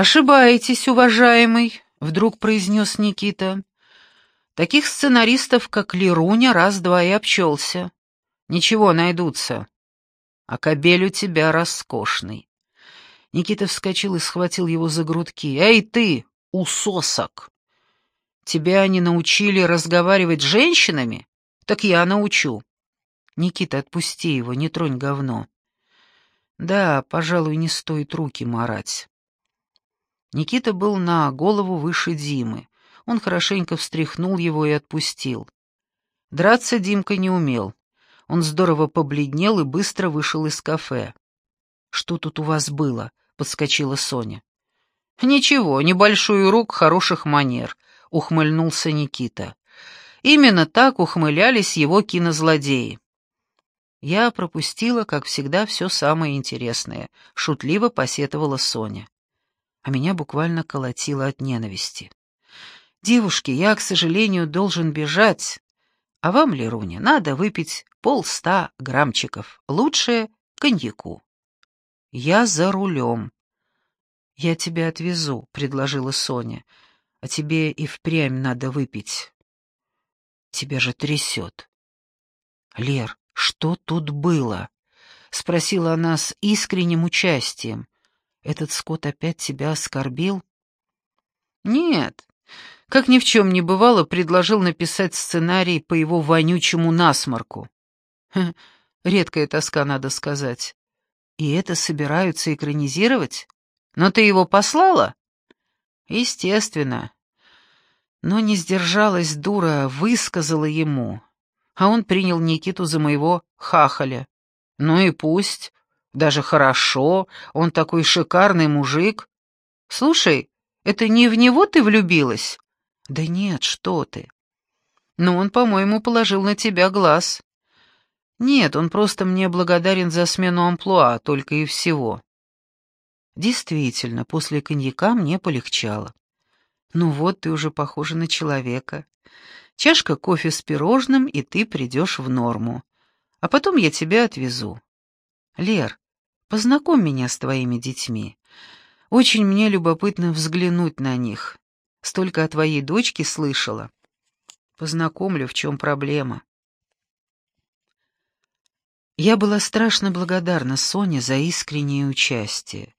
«Ошибаетесь, уважаемый», — вдруг произнес Никита. «Таких сценаристов, как Леруня, раз-два и обчелся. Ничего, найдутся. А кобель у тебя роскошный». Никита вскочил и схватил его за грудки. «Эй ты, усосок! Тебя они научили разговаривать с женщинами? Так я научу». «Никита, отпусти его, не тронь говно». «Да, пожалуй, не стоит руки марать». Никита был на голову выше Димы. Он хорошенько встряхнул его и отпустил. Драться Димка не умел. Он здорово побледнел и быстро вышел из кафе. «Что тут у вас было?» — подскочила Соня. «Ничего, небольшой урок хороших манер», — ухмыльнулся Никита. Именно так ухмылялись его кинозлодеи. Я пропустила, как всегда, все самое интересное, шутливо посетовала Соня а меня буквально колотило от ненависти. «Девушки, я, к сожалению, должен бежать. А вам, Леруня, надо выпить полста граммчиков. Лучше коньяку». «Я за рулем». «Я тебя отвезу», — предложила Соня. «А тебе и впрямь надо выпить». «Тебя же трясет». «Лер, что тут было?» — спросила она с искренним участием. Этот скот опять тебя оскорбил? Нет. Как ни в чем не бывало, предложил написать сценарий по его вонючему насморку. Хм, редкая тоска, надо сказать. И это собираются экранизировать? Но ты его послала? Естественно. Но не сдержалась дура, высказала ему. А он принял Никиту за моего хахаля. Ну и пусть. Даже хорошо, он такой шикарный мужик. Слушай, это не в него ты влюбилась? Да нет, что ты. Но он, по-моему, положил на тебя глаз. Нет, он просто мне благодарен за смену амплуа, только и всего. Действительно, после коньяка мне полегчало. Ну вот, ты уже похожа на человека. Чашка кофе с пирожным, и ты придешь в норму. А потом я тебя отвезу. Лер, Познакомь меня с твоими детьми. Очень мне любопытно взглянуть на них. Столько о твоей дочке слышала. Познакомлю, в чем проблема. Я была страшно благодарна Соне за искреннее участие.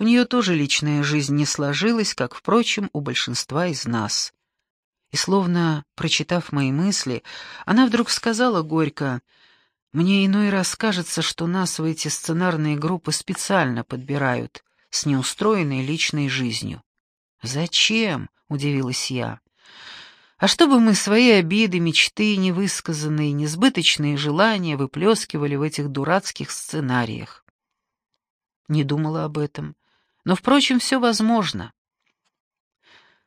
У нее тоже личная жизнь не сложилась, как, впрочем, у большинства из нас. И словно, прочитав мои мысли, она вдруг сказала горько — мне иной раз кажется, что нас в эти сценарные группы специально подбирают с неустроенной личной жизнью. «Зачем?» — удивилась я. «А чтобы мы свои обиды, мечты, невысказанные, несбыточные желания выплескивали в этих дурацких сценариях». Не думала об этом. Но, впрочем, все возможно.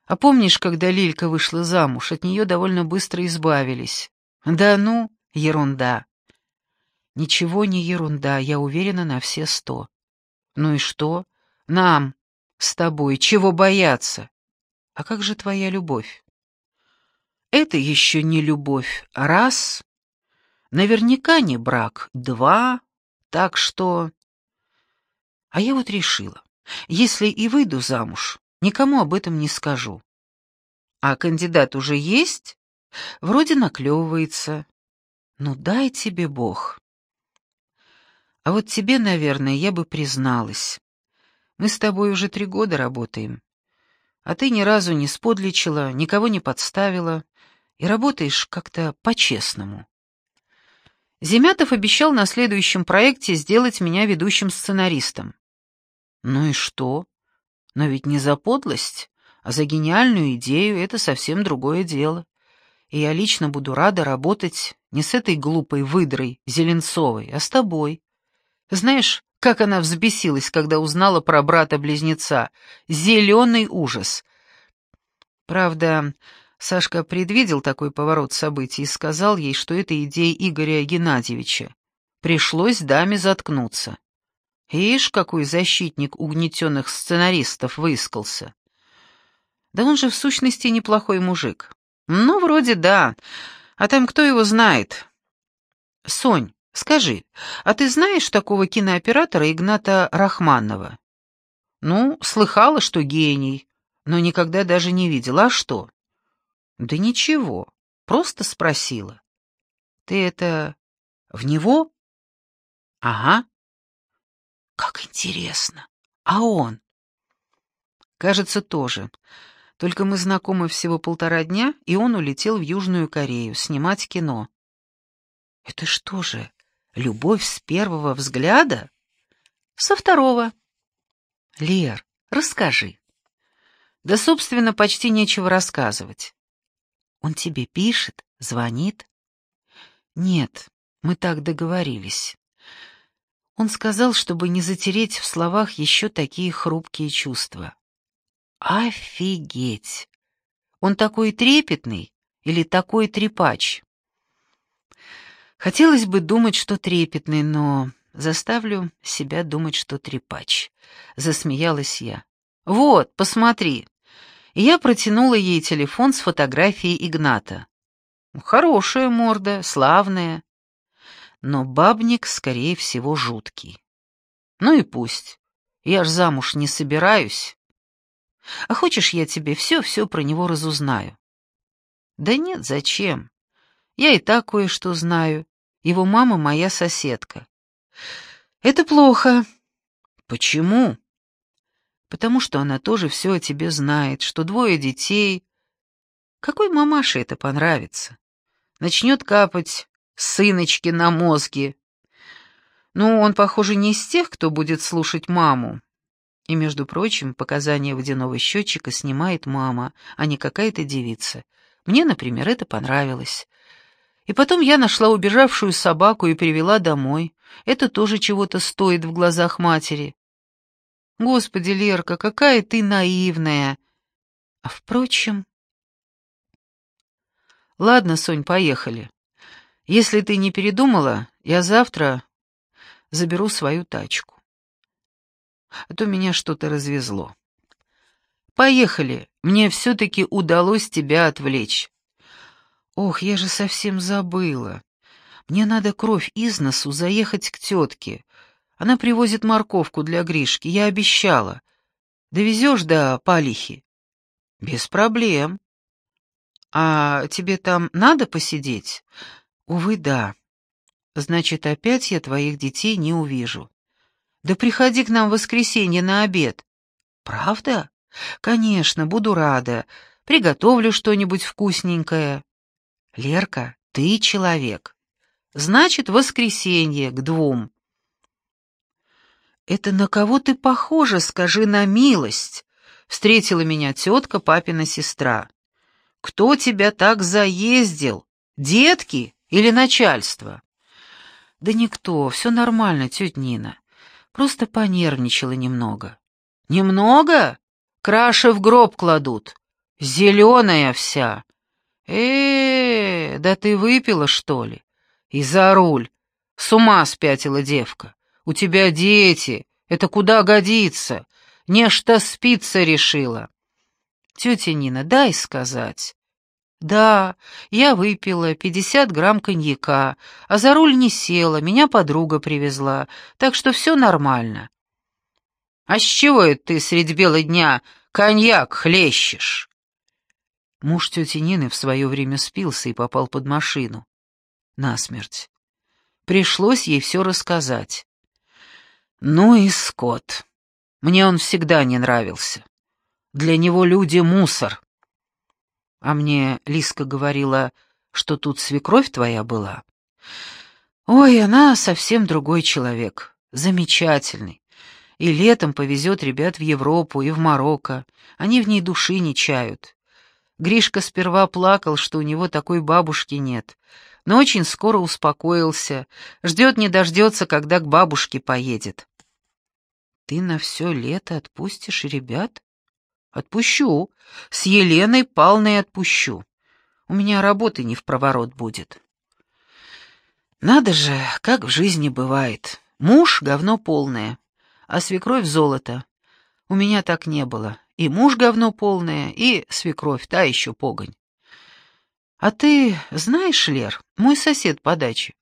А помнишь, когда Лилька вышла замуж, от нее довольно быстро избавились? Да ну, ерунда. Ничего не ерунда, я уверена на все сто. Ну и что? Нам с тобой чего бояться? А как же твоя любовь? Это еще не любовь. Раз. Наверняка не брак. Два. Так что... А я вот решила, если и выйду замуж, никому об этом не скажу. А кандидат уже есть? Вроде наклевывается. Ну дай тебе Бог. А вот тебе, наверное, я бы призналась. Мы с тобой уже три года работаем. А ты ни разу не сподличила, никого не подставила и работаешь как-то по-честному. Земятов обещал на следующем проекте сделать меня ведущим сценаристом. Ну и что? Но ведь не за подлость, а за гениальную идею это совсем другое дело. И я лично буду рада работать не с этой глупой выдрой Зеленцовой, а с тобой. Знаешь, как она взбесилась, когда узнала про брата-близнеца? Зеленый ужас. Правда, Сашка предвидел такой поворот событий и сказал ей, что это идея Игоря Геннадьевича. Пришлось даме заткнуться. Ишь, какой защитник угнетенных сценаристов выискался. Да он же в сущности неплохой мужик. Ну, вроде да. А там кто его знает? Сонь, Скажи, а ты знаешь такого кинооператора Игната Рахманова? Ну, слыхала, что гений, но никогда даже не видела. А что? Да ничего, просто спросила. Ты это в него? Ага. Как интересно. А он? Кажется, тоже. Только мы знакомы всего полтора дня, и он улетел в Южную Корею снимать кино. Это что же, любовь с первого взгляда? Со второго. Лер, расскажи. Да, собственно, почти нечего рассказывать. Он тебе пишет, звонит? Нет, мы так договорились. Он сказал, чтобы не затереть в словах еще такие хрупкие чувства. Офигеть! Он такой трепетный или такой трепач? Хотелось бы думать, что трепетный, но заставлю себя думать, что трепач. Засмеялась я. Вот, посмотри. Я протянула ей телефон с фотографией Игната. Хорошая морда, славная. Но бабник, скорее всего, жуткий. Ну и пусть. Я ж замуж не собираюсь. А хочешь, я тебе все-все про него разузнаю? Да нет, зачем? Я и так кое-что знаю. Его мама моя соседка. Это плохо. Почему? Потому что она тоже все о тебе знает, что двое детей. Какой мамаше это понравится? Начнет капать сыночки на мозги. Ну, он, похоже, не из тех, кто будет слушать маму. И, между прочим, показания водяного счетчика снимает мама, а не какая-то девица. Мне, например, это понравилось. И потом я нашла убежавшую собаку и привела домой. Это тоже чего-то стоит в глазах матери. Господи, Лерка, какая ты наивная. А впрочем... Ладно, Сонь, поехали. Если ты не передумала, я завтра заберу свою тачку а то меня что-то развезло. Поехали, мне все-таки удалось тебя отвлечь. Ох, я же совсем забыла. Мне надо кровь из носу заехать к тетке. Она привозит морковку для Гришки, я обещала. Довезешь до Палихи? Без проблем. А тебе там надо посидеть? Увы, да. Значит, опять я твоих детей не увижу. Да приходи к нам в воскресенье на обед. Правда? Конечно, буду рада. Приготовлю что-нибудь вкусненькое. Лерка, ты человек. Значит, воскресенье к двум. Это на кого ты похожа, скажи на милость? Встретила меня тетка, папина сестра. Кто тебя так заездил? Детки или начальство? Да никто, все нормально, тетя Нина. Просто понервничала немного. «Немного? Краши в гроб кладут. Зеленая вся. Э, да ты выпила, что ли? И за руль. С ума спятила девка. У тебя дети. Это куда годится? Нечто спиться решила. Тетя Нина, дай сказать. «Да, я выпила пятьдесят грамм коньяка, а за руль не села, меня подруга привезла, так что все нормально». «А с чего это ты средь бела дня коньяк хлещешь?» Муж тети Нины в свое время спился и попал под машину. Насмерть. Пришлось ей все рассказать. Ну и скот. Мне он всегда не нравился. Для него люди — мусор. А мне Лиска говорила, что тут свекровь твоя была. Ой, она совсем другой человек, замечательный. И летом повезет ребят в Европу и в Марокко. Они в ней души не чают. Гришка сперва плакал, что у него такой бабушки нет, но очень скоро успокоился, ждет не дождется, когда к бабушке поедет. «Ты на все лето отпустишь ребят?» Отпущу. С Еленой Палной отпущу. У меня работы не в проворот будет. Надо же, как в жизни бывает. Муж — говно полное, а свекровь — золото. У меня так не было. И муж — говно полное, и свекровь — та еще погонь. А ты знаешь, Лер, мой сосед по даче,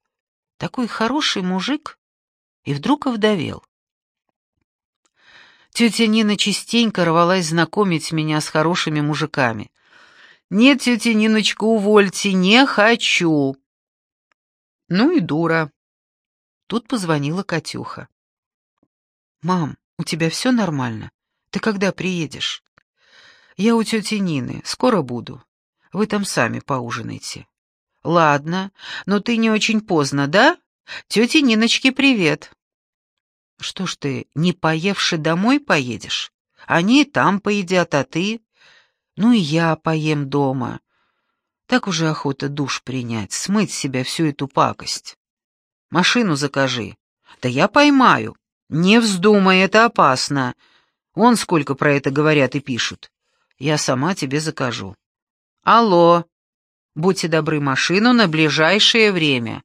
такой хороший мужик, и вдруг овдовел. Тетя Нина частенько рвалась знакомить меня с хорошими мужиками. «Нет, тетя Ниночка, увольте, не хочу». Ну и дура. Тут позвонила Катюха. «Мам, у тебя все нормально? Ты когда приедешь?» «Я у тети Нины, скоро буду. Вы там сами поужинайте». «Ладно, но ты не очень поздно, да? Тете Ниночке привет». «Что ж ты, не поевши домой поедешь? Они там поедят, а ты...» «Ну и я поем дома. Так уже охота душ принять, смыть с себя всю эту пакость. Машину закажи. Да я поймаю. Не вздумай, это опасно. Вон сколько про это говорят и пишут. Я сама тебе закажу. Алло. Будьте добры, машину на ближайшее время.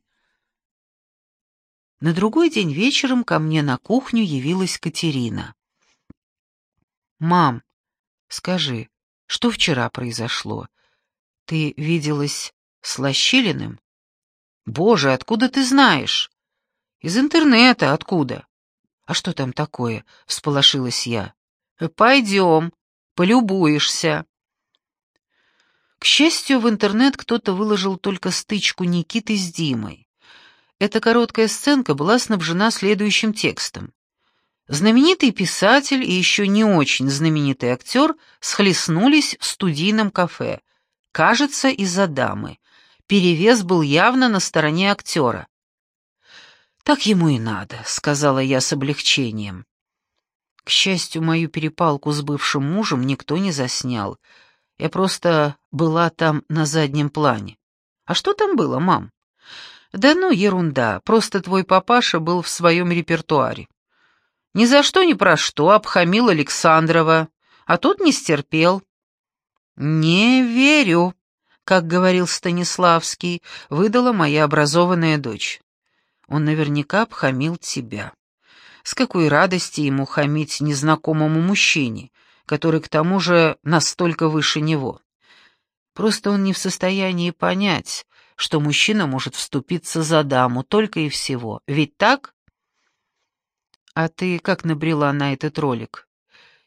На другой день вечером ко мне на кухню явилась Катерина. «Мам, скажи, что вчера произошло? Ты виделась с Лощилиным? Боже, откуда ты знаешь? Из интернета, откуда? А что там такое? Всполошилась я. Пойдем, полюбуешься. К счастью, в интернет кто-то выложил только стычку Никиты с Димой. Эта короткая сценка была снабжена следующим текстом. Знаменитый писатель и еще не очень знаменитый актер схлестнулись в студийном кафе. Кажется, из-за дамы. Перевес был явно на стороне актера. «Так ему и надо», — сказала я с облегчением. К счастью, мою перепалку с бывшим мужем никто не заснял. Я просто была там на заднем плане. А что там было, мам? Да ну, ерунда, просто твой папаша был в своем репертуаре. Ни за что ни про что обхамил Александрова, а тот не стерпел. «Не верю», — как говорил Станиславский, выдала моя образованная дочь. Он наверняка обхамил тебя. С какой радости ему хамить незнакомому мужчине, который к тому же настолько выше него? Просто он не в состоянии понять, что мужчина может вступиться за даму только и всего. Ведь так? А ты как набрела на этот ролик?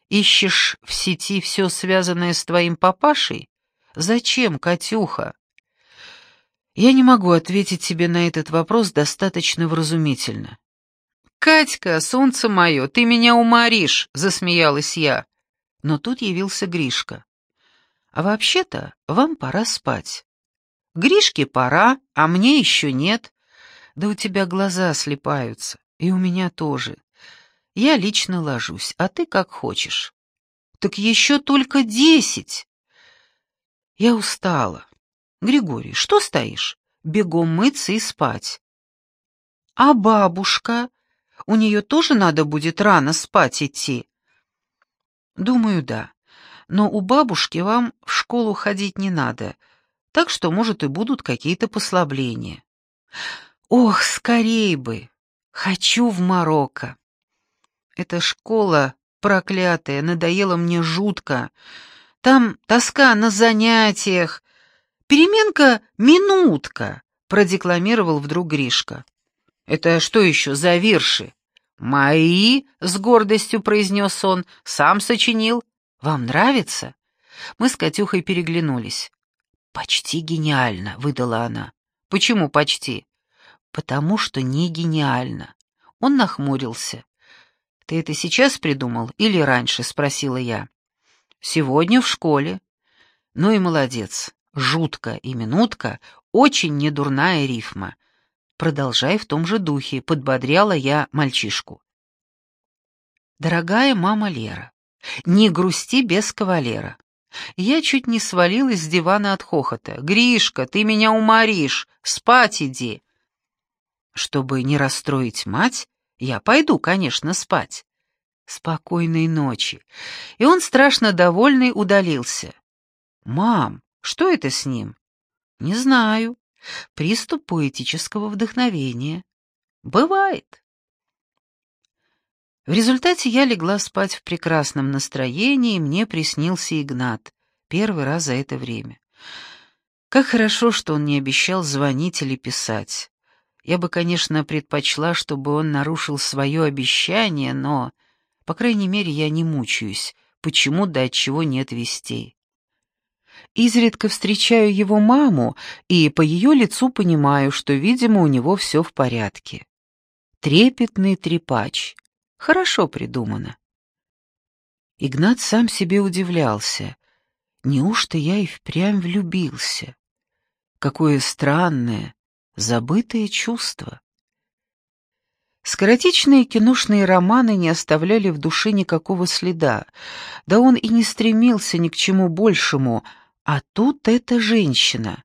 Ищешь в сети все связанное с твоим папашей? Зачем, Катюха? Я не могу ответить тебе на этот вопрос достаточно вразумительно. «Катька, солнце мое, ты меня уморишь!» — засмеялась я. Но тут явился Гришка. «А вообще-то вам пора спать». «Гришке пора, а мне еще нет. Да у тебя глаза слепаются, и у меня тоже. Я лично ложусь, а ты как хочешь. Так еще только десять. Я устала. Григорий, что стоишь? Бегом мыться и спать. А бабушка? У нее тоже надо будет рано спать идти? Думаю, да. Но у бабушки вам в школу ходить не надо, так что, может, и будут какие-то послабления. Ох, скорей бы! Хочу в Марокко. Эта школа проклятая надоела мне жутко. Там тоска на занятиях. Переменка — минутка, — продекламировал вдруг Гришка. «Это что еще за вирши?» «Мои», — с гордостью произнес он, — «сам сочинил. Вам нравится?» Мы с Катюхой переглянулись. «Почти гениально», — выдала она. «Почему почти?» «Потому что не гениально». Он нахмурился. «Ты это сейчас придумал или раньше?» — спросила я. «Сегодня в школе». «Ну и молодец. Жутко и минутка — очень недурная рифма. Продолжай в том же духе», — подбодряла я мальчишку. «Дорогая мама Лера, не грусти без кавалера». Я чуть не свалилась с дивана от хохота. «Гришка, ты меня уморишь! Спать иди!» Чтобы не расстроить мать, я пойду, конечно, спать. Спокойной ночи. И он, страшно довольный, удалился. «Мам, что это с ним?» «Не знаю. Приступ поэтического вдохновения. Бывает». В результате я легла спать в прекрасном настроении, и мне приснился Игнат. Первый раз за это время. Как хорошо, что он не обещал звонить или писать. Я бы, конечно, предпочла, чтобы он нарушил свое обещание, но По крайней мере, я не мучаюсь, почему да от чего нет вестей. Изредка встречаю его маму, и по ее лицу понимаю, что, видимо, у него все в порядке. Трепетный трепач. Хорошо придумано. Игнат сам себе удивлялся. Неужто я и впрямь влюбился? Какое странное, забытое чувство. Скоротечные киношные романы не оставляли в душе никакого следа, да он и не стремился ни к чему большему, а тут эта женщина.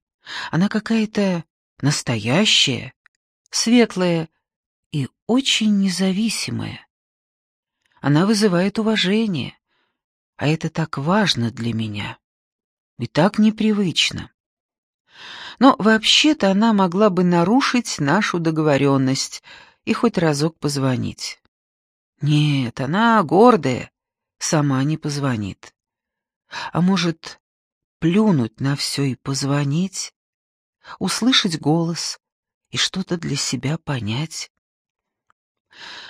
Она какая-то настоящая, светлая и очень независимая. Она вызывает уважение, а это так важно для меня и так непривычно. Но вообще-то она могла бы нарушить нашу договоренность и хоть разок позвонить. Нет, она гордая, сама не позвонит. А может, плюнуть на все и позвонить, услышать голос и что-то для себя понять?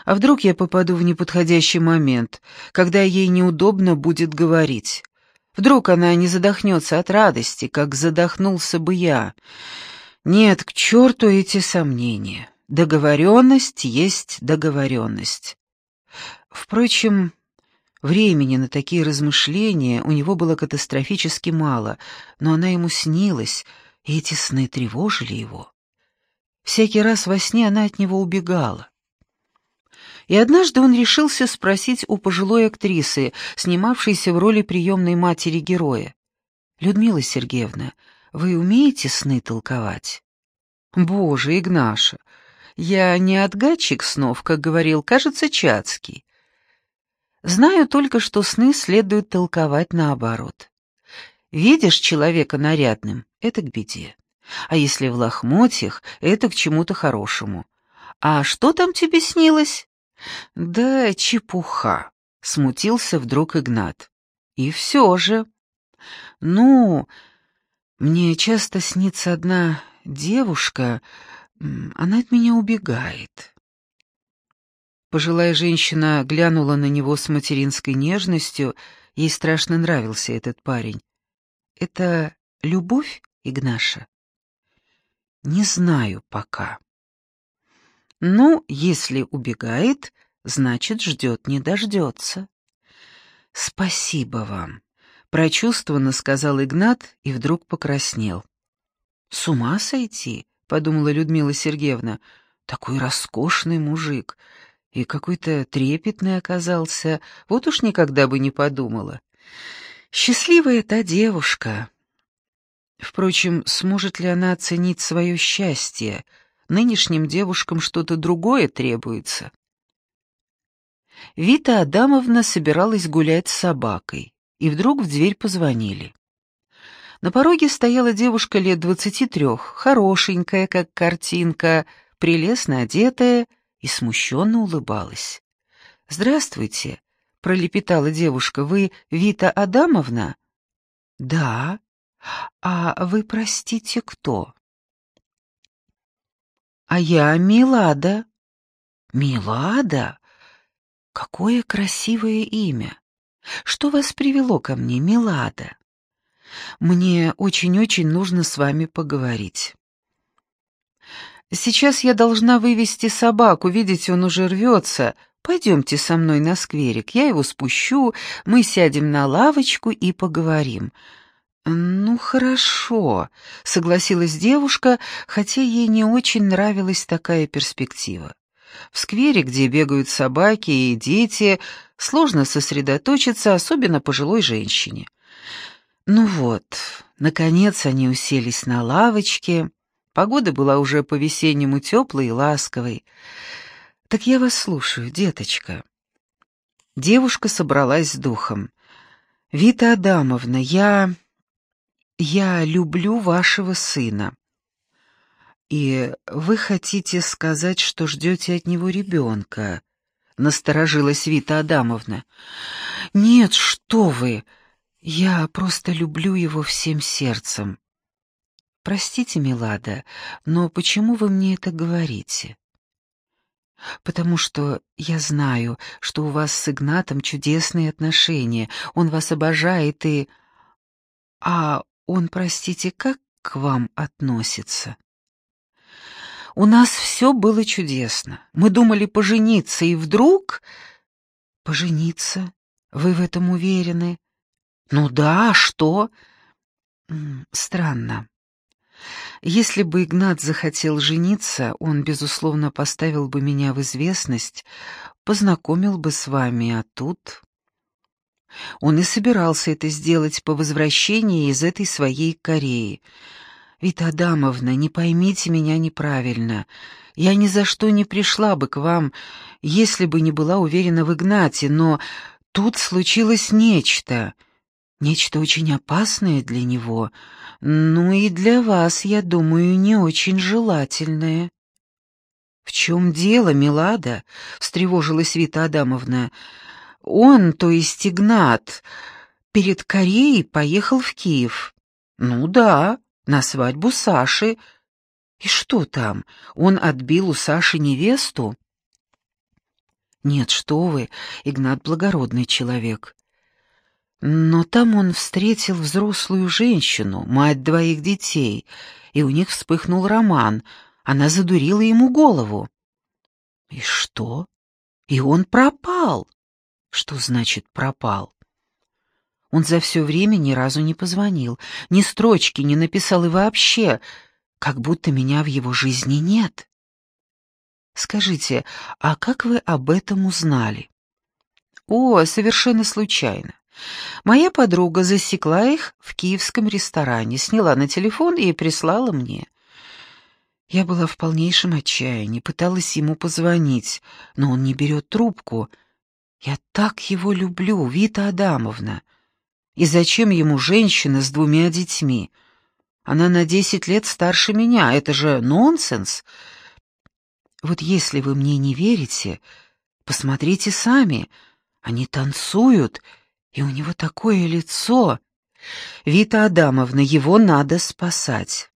А вдруг я попаду в неподходящий момент, когда ей неудобно будет говорить? Вдруг она не задохнется от радости, как задохнулся бы я. Нет, к черту эти сомнения. Договоренность есть договоренность. Впрочем, времени на такие размышления у него было катастрофически мало, но она ему снилась, и эти сны тревожили его. Всякий раз во сне она от него убегала. И однажды он решился спросить у пожилой актрисы, снимавшейся в роли приемной матери героя. «Людмила Сергеевна, вы умеете сны толковать?» «Боже, Игнаша, я не отгадчик снов, как говорил, кажется, Чацкий. Знаю только, что сны следует толковать наоборот. Видишь человека нарядным — это к беде. А если в лохмотьях — это к чему-то хорошему. А что там тебе снилось? «Да чепуха», — смутился вдруг Игнат. «И все же...» «Ну, мне часто снится одна девушка, она от меня убегает». Пожилая женщина глянула на него с материнской нежностью, ей страшно нравился этот парень. «Это любовь, Игнаша?» «Не знаю пока». Ну, если убегает, значит, ждет не дождется. Спасибо вам, прочувствованно сказал Игнат и вдруг покраснел. С ума сойти, подумала Людмила Сергеевна, такой роскошный мужик. И какой-то трепетный оказался, вот уж никогда бы не подумала. Счастливая та девушка. Впрочем, сможет ли она оценить свое счастье, Нынешним девушкам что-то другое требуется. Вита Адамовна собиралась гулять с собакой, и вдруг в дверь позвонили. На пороге стояла девушка лет двадцати трех, хорошенькая, как картинка, прелестно одетая и смущенно улыбалась. «Здравствуйте», — пролепетала девушка, — «вы Вита Адамовна?» «Да. А вы, простите, кто?» А я Милада. Милада? Какое красивое имя. Что вас привело ко мне, Милада? Мне очень-очень нужно с вами поговорить. Сейчас я должна вывести собаку, видите, он уже рвется. Пойдемте со мной на скверик, я его спущу, мы сядем на лавочку и поговорим. «Ну, хорошо», — согласилась девушка, хотя ей не очень нравилась такая перспектива. В сквере, где бегают собаки и дети, сложно сосредоточиться, особенно пожилой женщине. Ну вот, наконец они уселись на лавочке. Погода была уже по-весеннему теплой и ласковой. «Так я вас слушаю, деточка». Девушка собралась с духом. «Вита Адамовна, я...» «Я люблю вашего сына». «И вы хотите сказать, что ждете от него ребенка?» — насторожилась Вита Адамовна. «Нет, что вы! Я просто люблю его всем сердцем». «Простите, Милада, но почему вы мне это говорите?» потому что я знаю, что у вас с Игнатом чудесные отношения, он вас обожает и... А он, простите, как к вам относится?» У нас все было чудесно. Мы думали пожениться, и вдруг... Пожениться? Вы в этом уверены? Ну да, а что? Странно. Если бы Игнат захотел жениться, он, безусловно, поставил бы меня в известность, познакомил бы с вами, а тут... Он и собирался это сделать по возвращении из этой своей Кореи. Вита Адамовна, не поймите меня неправильно. Я ни за что не пришла бы к вам, если бы не была уверена в Игнате, но тут случилось нечто, нечто очень опасное для него, ну и для вас, я думаю, не очень желательное. «В чем дело, Милада?» — встревожилась Вита Адамовна. «Он, то есть Игнат, перед Кореей поехал в Киев». «Ну да, на свадьбу Саши. И что там, он отбил у Саши невесту?» «Нет, что вы, Игнат благородный человек. Но там он встретил взрослую женщину, мать двоих детей, и у них вспыхнул роман. Она задурила ему голову. И что? И он пропал. Что значит пропал? Он за все время ни разу не позвонил, ни строчки не написал и вообще, как будто меня в его жизни нет. Скажите, а как вы об этом узнали? О, совершенно случайно. Моя подруга засекла их в киевском ресторане, сняла на телефон и прислала мне. Я была в полнейшем отчаянии, пыталась ему позвонить, но он не берет трубку. Я так его люблю, Вита Адамовна. И зачем ему женщина с двумя детьми? Она на десять лет старше меня, это же нонсенс. Вот если вы мне не верите, посмотрите сами. Они танцуют, и у него такое лицо. Вита Адамовна, его надо спасать.